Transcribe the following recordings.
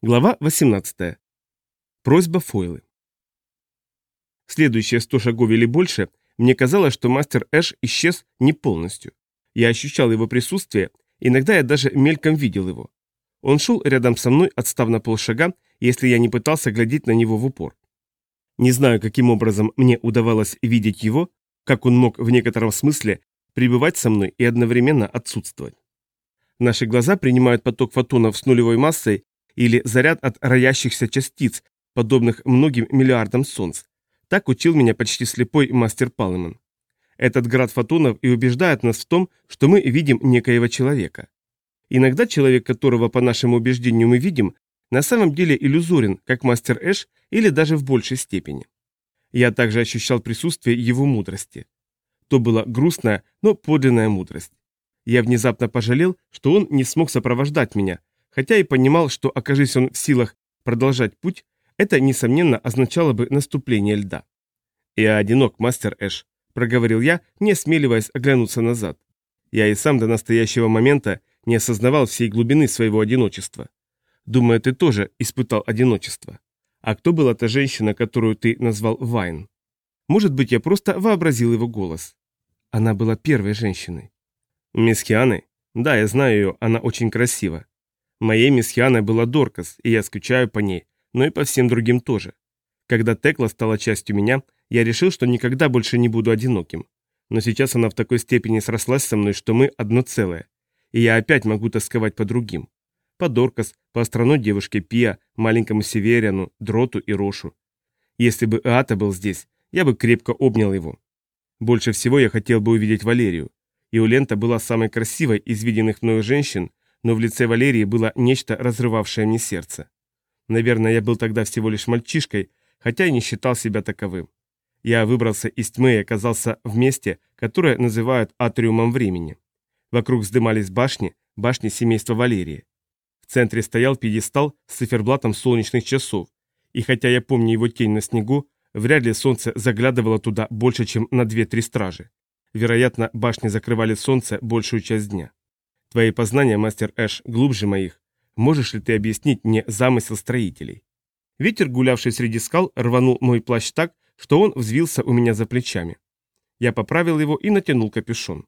Глава 18. Просьба Фойлы. Следующие сто шагов или больше, мне казалось, что мастер Эш исчез не полностью. Я ощущал его присутствие, иногда я даже мельком видел его. Он шел рядом со мной, отстав на полшага, если я не пытался глядеть на него в упор. Не знаю, каким образом мне удавалось видеть его, как он мог в некотором смысле пребывать со мной и одновременно отсутствовать. Наши глаза принимают поток фотонов с нулевой массой или заряд от роящихся частиц, подобных многим миллиардам солнц. Так учил меня почти слепой мастер Палман. Этот град фотонов и убеждает нас в том, что мы видим некоего человека. Иногда человек, которого по нашему убеждению мы видим, на самом деле иллюзорен, как мастер Эш, или даже в большей степени. Я также ощущал присутствие его мудрости. То была грустная, но подлинная мудрость. Я внезапно пожалел, что он не смог сопровождать меня, хотя и понимал, что окажись он в силах продолжать путь, это, несомненно, означало бы наступление льда. «Я одинок, мастер Эш», — проговорил я, не осмеливаясь оглянуться назад. Я и сам до настоящего момента не осознавал всей глубины своего одиночества. Думаю, ты тоже испытал одиночество. А кто была та женщина, которую ты назвал Вайн? Может быть, я просто вообразил его голос. Она была первой женщиной. Мисс Хианы? Да, я знаю ее, она очень красива. Моей мисс Хианой была Доркас, и я скучаю по ней, но и по всем другим тоже. Когда Текла стала частью меня, я решил, что никогда больше не буду одиноким. Но сейчас она в такой степени срослась со мной, что мы одно целое. И я опять могу тосковать по другим. По Доркас, по островной девушке Пиа, маленькому Северяну, Дроту и Рошу. Если бы Эата был здесь, я бы крепко обнял его. Больше всего я хотел бы увидеть Валерию. И у Лента была самой красивой из виденных мною женщин, но в лице Валерии было нечто, разрывавшее мне сердце. Наверное, я был тогда всего лишь мальчишкой, хотя и не считал себя таковым. Я выбрался из тьмы и оказался в месте, которое называют атриумом времени. Вокруг вздымались башни, башни семейства Валерии. В центре стоял пьедестал с циферблатом солнечных часов, и хотя я помню его тень на снегу, вряд ли солнце заглядывало туда больше, чем на две-три стражи. Вероятно, башни закрывали солнце большую часть дня. Твои познания, мастер Эш, глубже моих. Можешь ли ты объяснить мне замысел строителей? Ветер, гулявший среди скал, рванул мой плащ так, что он взвился у меня за плечами. Я поправил его и натянул капюшон.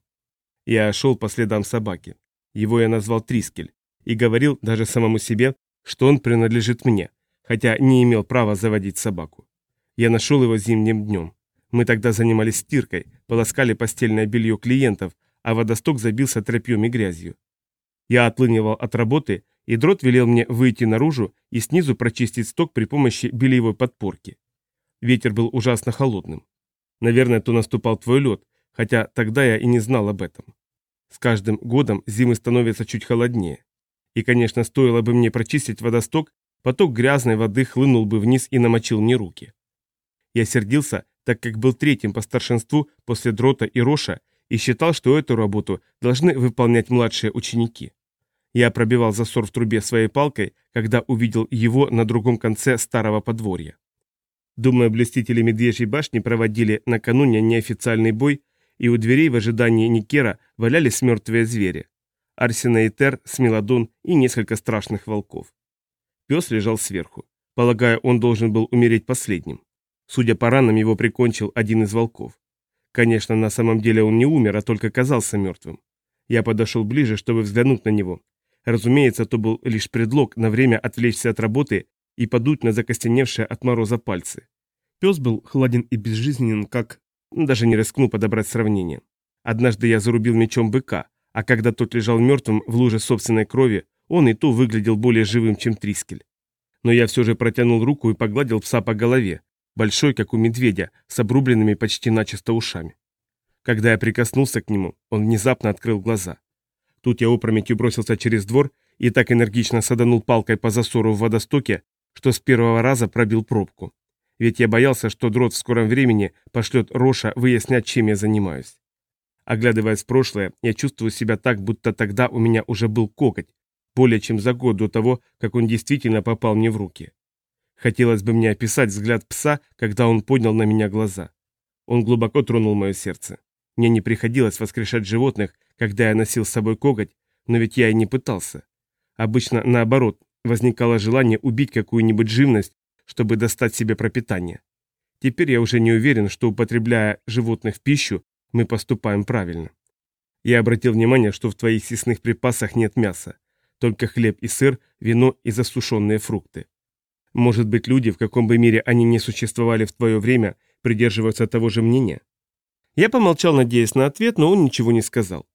Я шел по следам собаки. Его я назвал Трискель. И говорил даже самому себе, что он принадлежит мне, хотя не имел права заводить собаку. Я нашел его зимним днем. Мы тогда занимались стиркой, полоскали постельное белье клиентов, а водосток забился тропьем и грязью. Я отлынивал от работы, и дрот велел мне выйти наружу и снизу прочистить сток при помощи бельевой подпорки. Ветер был ужасно холодным. Наверное, то наступал твой лед, хотя тогда я и не знал об этом. С каждым годом зимы становятся чуть холоднее. И, конечно, стоило бы мне прочистить водосток, поток грязной воды хлынул бы вниз и намочил мне руки. Я сердился, так как был третьим по старшинству после Дрота и Роша и считал, что эту работу должны выполнять младшие ученики. Я пробивал засор в трубе своей палкой, когда увидел его на другом конце старого подворья. Думаю, блестители Медвежьей башни проводили накануне неофициальный бой, и у дверей в ожидании Никера валялись мертвые звери. Арсена и Тер, Смелодон и несколько страшных волков. Пес лежал сверху. Полагаю, он должен был умереть последним. Судя по ранам, его прикончил один из волков. Конечно, на самом деле он не умер, а только казался мертвым. Я подошел ближе, чтобы взглянуть на него. Разумеется, то был лишь предлог на время отвлечься от работы и подуть на закостеневшие от мороза пальцы. Пес был хладен и безжизненен, как... Даже не рискну подобрать сравнение. Однажды я зарубил мечом быка, а когда тот лежал мертвым в луже собственной крови, он и то выглядел более живым, чем Трискель. Но я все же протянул руку и погладил пса по голове, большой, как у медведя, с обрубленными почти начисто ушами. Когда я прикоснулся к нему, он внезапно открыл глаза. Тут я опрометью бросился через двор и так энергично саданул палкой по засору в водостоке, что с первого раза пробил пробку. Ведь я боялся, что дрот в скором времени пошлет Роша выяснять, чем я занимаюсь. Оглядываясь в прошлое, я чувствую себя так, будто тогда у меня уже был коготь, более чем за год до того, как он действительно попал мне в руки. Хотелось бы мне описать взгляд пса, когда он поднял на меня глаза. Он глубоко тронул мое сердце. Мне не приходилось воскрешать животных, когда я носил с собой коготь, но ведь я и не пытался. Обычно наоборот, возникало желание убить какую-нибудь живность, чтобы достать себе пропитание. Теперь я уже не уверен, что употребляя животных в пищу, мы поступаем правильно. Я обратил внимание, что в твоих съестных припасах нет мяса, только хлеб и сыр, вино и засушенные фрукты. Может быть, люди, в каком бы мире они ни существовали в твое время, придерживаются того же мнения? Я помолчал, надеясь на ответ, но он ничего не сказал.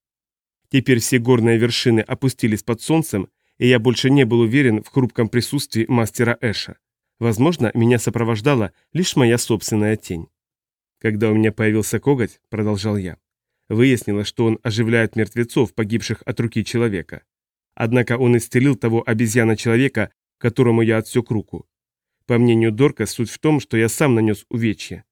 Теперь все горные вершины опустились под солнцем, и я больше не был уверен в хрупком присутствии мастера Эша. Возможно, меня сопровождала лишь моя собственная тень. Когда у меня появился коготь, продолжал я, выяснилось, что он оживляет мертвецов, погибших от руки человека. Однако он исцелил того обезьяна-человека, которому я отсек руку. По мнению Дорка, суть в том, что я сам нанес увечье.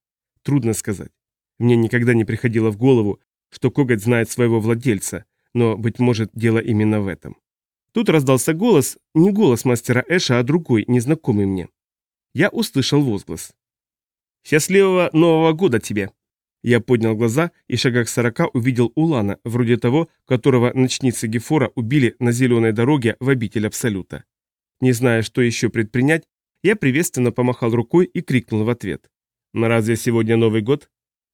Трудно сказать. Мне никогда не приходило в голову, что коготь знает своего владельца, но, быть может, дело именно в этом. Тут раздался голос, не голос мастера Эша, а другой, незнакомый мне. Я услышал возглас. «Счастливого Нового года тебе!» Я поднял глаза и шагах сорока увидел Улана, вроде того, которого ночницы Гефора убили на зеленой дороге в обитель Абсолюта. Не зная, что еще предпринять, я приветственно помахал рукой и крикнул в ответ. «Но разве сегодня Новый год?»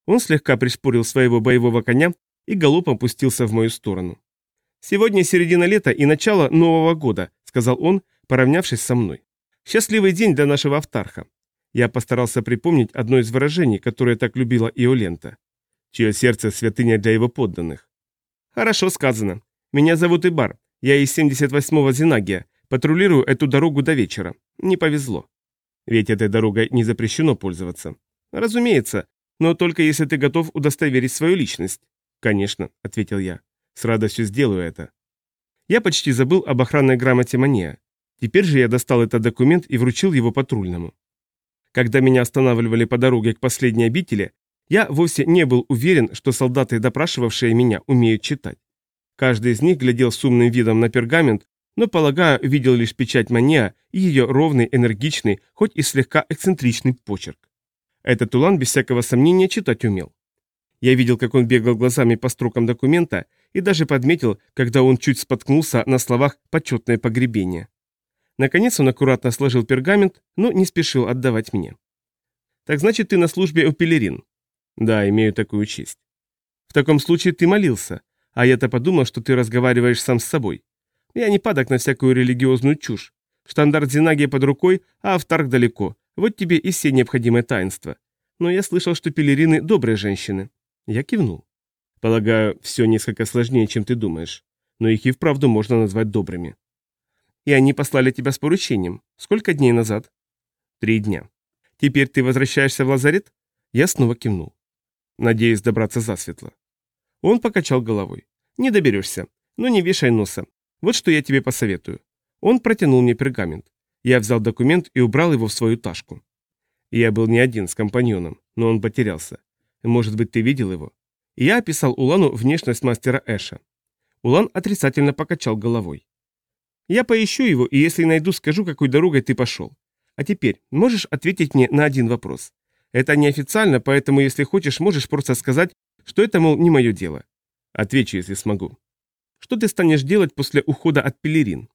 Он слегка пришпорил своего боевого коня и галопом пустился в мою сторону. «Сегодня середина лета и начало Нового года», — сказал он, поравнявшись со мной. «Счастливый день для нашего автарха». Я постарался припомнить одно из выражений, которое так любила Иолента. «Чье сердце святыня для его подданных». «Хорошо сказано. Меня зовут Ибар. Я из 78-го Зинагия. Патрулирую эту дорогу до вечера. Не повезло. Ведь этой дорогой не запрещено пользоваться. Разумеется, но только если ты готов удостоверить свою личность. Конечно, ответил я. С радостью сделаю это. Я почти забыл об охранной грамоте Мания. Теперь же я достал этот документ и вручил его патрульному. Когда меня останавливали по дороге к последней обители, я вовсе не был уверен, что солдаты, допрашивавшие меня, умеют читать. Каждый из них глядел с умным видом на пергамент, но, полагаю, видел лишь печать Мания и ее ровный, энергичный, хоть и слегка эксцентричный почерк. Этот Улан без всякого сомнения читать умел. Я видел, как он бегал глазами по строкам документа и даже подметил, когда он чуть споткнулся на словах «почетное погребение». Наконец он аккуратно сложил пергамент, но не спешил отдавать мне. «Так значит, ты на службе у Пелерин?» «Да, имею такую честь». «В таком случае ты молился, а я-то подумал, что ты разговариваешь сам с собой. Я не падок на всякую религиозную чушь. Штандарт Зинагия под рукой, а Автарк далеко. Вот тебе и все необходимые таинства. Но я слышал, что пелерины добрые женщины. Я кивнул. Полагаю, все несколько сложнее, чем ты думаешь. Но их и вправду можно назвать добрыми. И они послали тебя с поручением. Сколько дней назад? Три дня. Теперь ты возвращаешься в лазарет? Я снова кивнул. Надеюсь добраться засветло. Он покачал головой. Не доберешься. Но не вешай носа. Вот что я тебе посоветую. Он протянул мне пергамент. Я взял документ и убрал его в свою ташку. Я был не один с компаньоном, но он потерялся. Может быть, ты видел его? Я описал Улану внешность мастера Эша. Улан отрицательно покачал головой. Я поищу его, и если найду, скажу, какой дорогой ты пошел. А теперь можешь ответить мне на один вопрос? Это неофициально, поэтому, если хочешь, можешь просто сказать, что это, мол, не мое дело. Отвечу, если смогу. Что ты станешь делать после ухода от пелерин?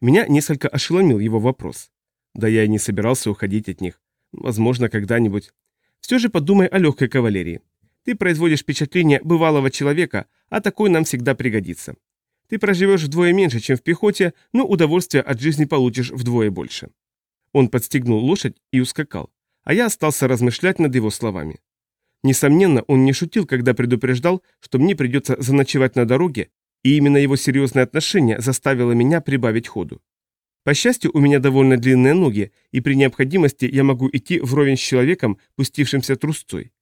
Меня несколько ошеломил его вопрос. Да я и не собирался уходить от них. Возможно, когда-нибудь. Все же подумай о легкой кавалерии. Ты производишь впечатление бывалого человека, а такой нам всегда пригодится. Ты проживешь вдвое меньше, чем в пехоте, но удовольствие от жизни получишь вдвое больше. Он подстегнул лошадь и ускакал, а я остался размышлять над его словами. Несомненно, он не шутил, когда предупреждал, что мне придется заночевать на дороге и именно его серьезное отношение заставило меня прибавить ходу. По счастью, у меня довольно длинные ноги, и при необходимости я могу идти вровень с человеком, пустившимся трусцой.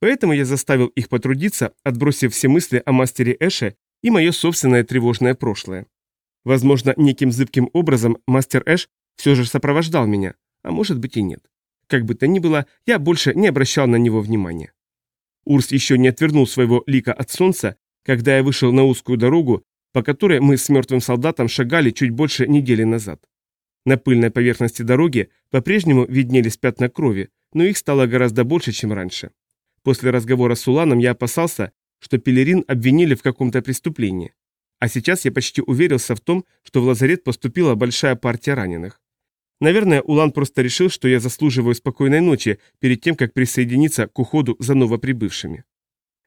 Поэтому я заставил их потрудиться, отбросив все мысли о мастере Эше и мое собственное тревожное прошлое. Возможно, неким зыбким образом мастер Эш все же сопровождал меня, а может быть и нет. Как бы то ни было, я больше не обращал на него внимания. Урс еще не отвернул своего лика от солнца когда я вышел на узкую дорогу, по которой мы с мертвым солдатом шагали чуть больше недели назад. На пыльной поверхности дороги по-прежнему виднелись пятна крови, но их стало гораздо больше, чем раньше. После разговора с Уланом я опасался, что Пелерин обвинили в каком-то преступлении. А сейчас я почти уверился в том, что в лазарет поступила большая партия раненых. Наверное, Улан просто решил, что я заслуживаю спокойной ночи перед тем, как присоединиться к уходу за новоприбывшими.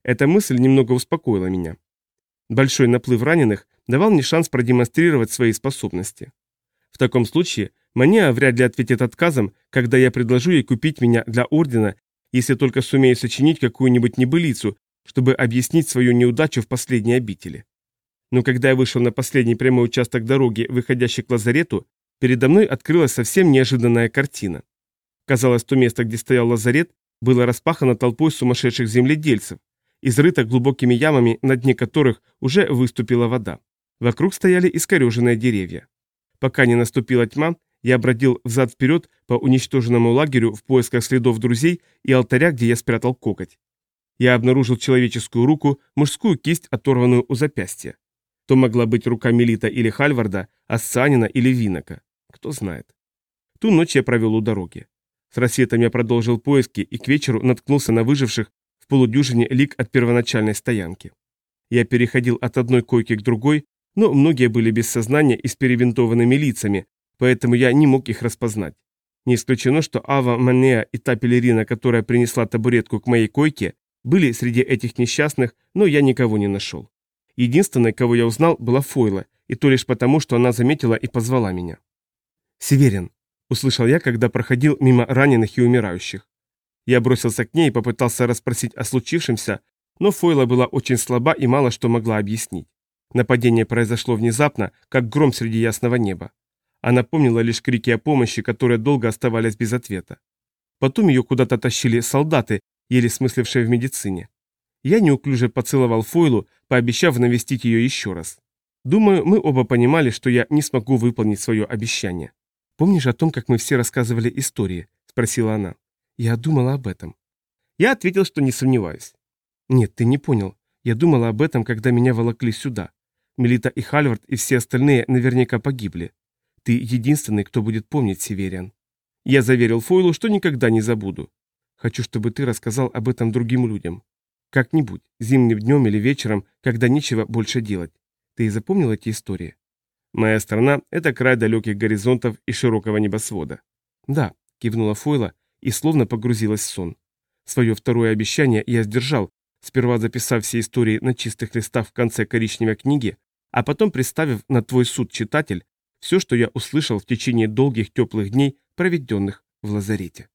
Эта мысль немного успокоила меня. Большой наплыв раненых давал мне шанс продемонстрировать свои способности. В таком случае Мания вряд ли ответит отказом, когда я предложу ей купить меня для Ордена, если только сумею сочинить какую-нибудь небылицу, чтобы объяснить свою неудачу в последней обители. Но когда я вышел на последний прямой участок дороги, выходящий к лазарету, передо мной открылась совсем неожиданная картина. Казалось, то место, где стоял лазарет, было распахано толпой сумасшедших земледельцев, изрыто глубокими ямами, на дне которых уже выступила вода. Вокруг стояли искореженные деревья. Пока не наступила тьма, я бродил взад-вперед по уничтоженному лагерю в поисках следов друзей и алтаря, где я спрятал коготь. Я обнаружил человеческую руку, мужскую кисть, оторванную у запястья. То могла быть рука Мелита или Хальварда, Ассанина или Винока. Кто знает. Ту ночь я провел у дороги. С рассветом я продолжил поиски и к вечеру наткнулся на выживших полудюжине лик от первоначальной стоянки. Я переходил от одной койки к другой, но многие были без сознания и с перевинтованными лицами, поэтому я не мог их распознать. Не исключено, что Ава Манеа и та пелерина, которая принесла табуретку к моей койке, были среди этих несчастных, но я никого не нашел. Единственной, кого я узнал, была Фойла, и то лишь потому, что она заметила и позвала меня. «Северин», — услышал я, когда проходил мимо раненых и умирающих. Я бросился к ней и попытался расспросить о случившемся, но Фойла была очень слаба и мало что могла объяснить. Нападение произошло внезапно, как гром среди ясного неба. Она помнила лишь крики о помощи, которые долго оставались без ответа. Потом ее куда-то тащили солдаты, еле смыслившие в медицине. Я неуклюже поцеловал Фойлу, пообещав навестить ее еще раз. Думаю, мы оба понимали, что я не смогу выполнить свое обещание. «Помнишь о том, как мы все рассказывали истории?» – спросила она. Я думала об этом. Я ответил, что не сомневаюсь. «Нет, ты не понял. Я думала об этом, когда меня волокли сюда. Мелита и Хальвард и все остальные наверняка погибли. Ты единственный, кто будет помнить Севериан. Я заверил Фойлу, что никогда не забуду. Хочу, чтобы ты рассказал об этом другим людям. Как-нибудь, зимним днем или вечером, когда нечего больше делать. Ты и запомнил эти истории? Моя страна – это край далеких горизонтов и широкого небосвода. Да, кивнула Фойла и словно погрузилась в сон. Свое второе обещание я сдержал, сперва записав все истории на чистых листах в конце коричневой книги, а потом представив на твой суд, читатель, все, что я услышал в течение долгих теплых дней, проведенных в лазарете.